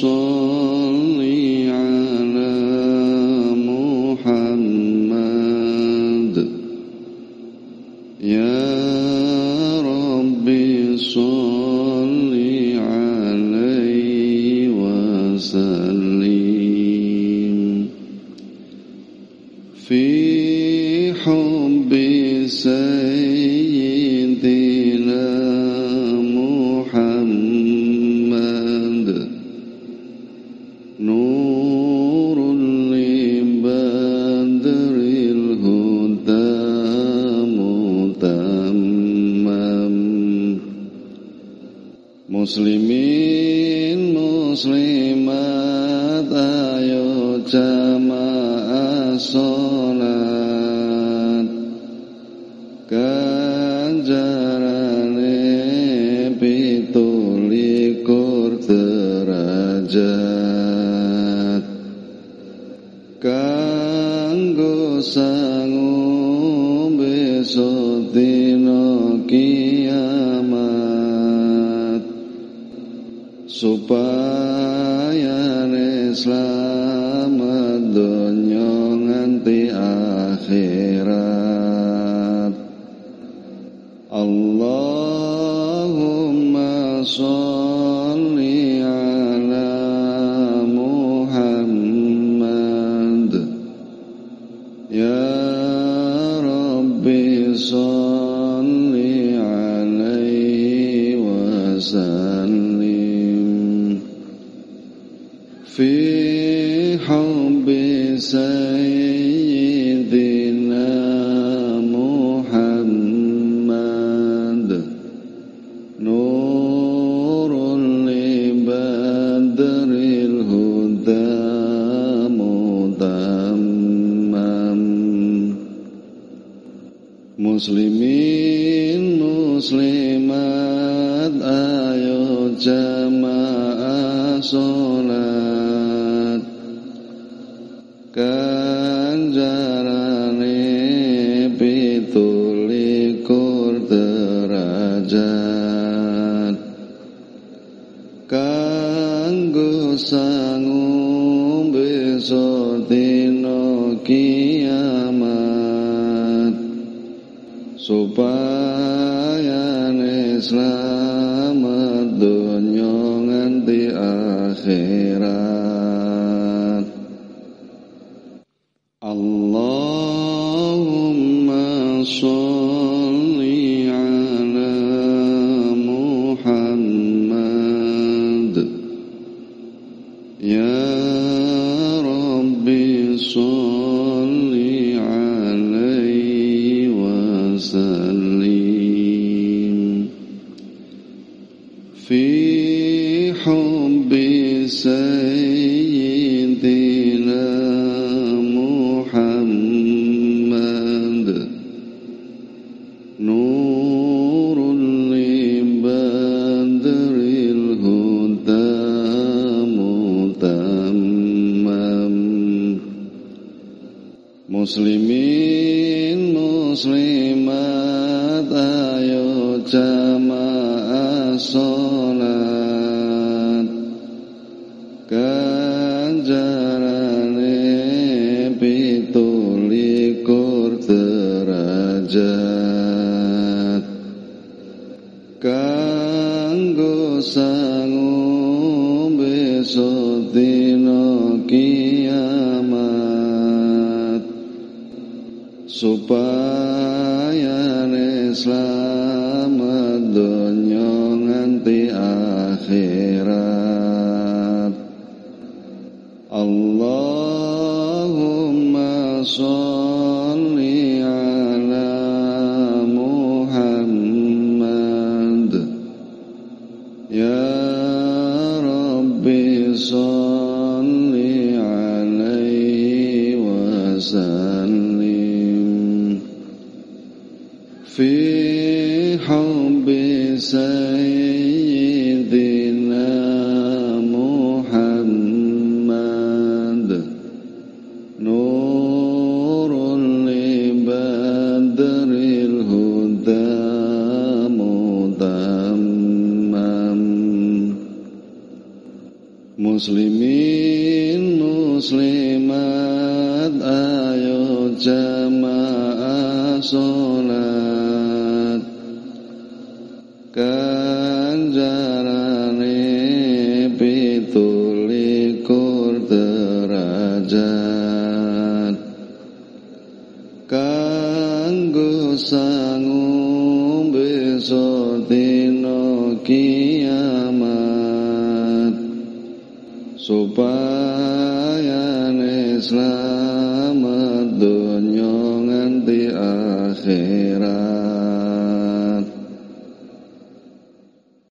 صل على محمد. يا رب صل عليه وسلم. في حب سيدنا muslimin muslimat ayo jamaah solat ganjarane pitu derajat. Kanggo supaya selamat dunya nganti akhirat. Allahumma sholli ala Muhammad. Ya Rabbi sholli alaihi wasallim fi hubbi sayyidina Muhammad nurul libadril huda mutammam Muslimin muslimat ayo jamaah sholat sangu besok dina kiamat. Supaya selamat dunya nganti akhirat سليم في حب سيدنا محمد نور لبدر الهدى متمم. مسلمين muslimat ayo jamaah sholat. Ganjarane derajat supaya selamat dunya nganti akhirat. Allahumma fi hubbi sayyidina Muhammad nurul libadril huda mutammam Muslimin muslimat ayo jamaah sholat ganjarane pitulikur derajat. Kanggo sangu besok dina kiamat. Supaya Islam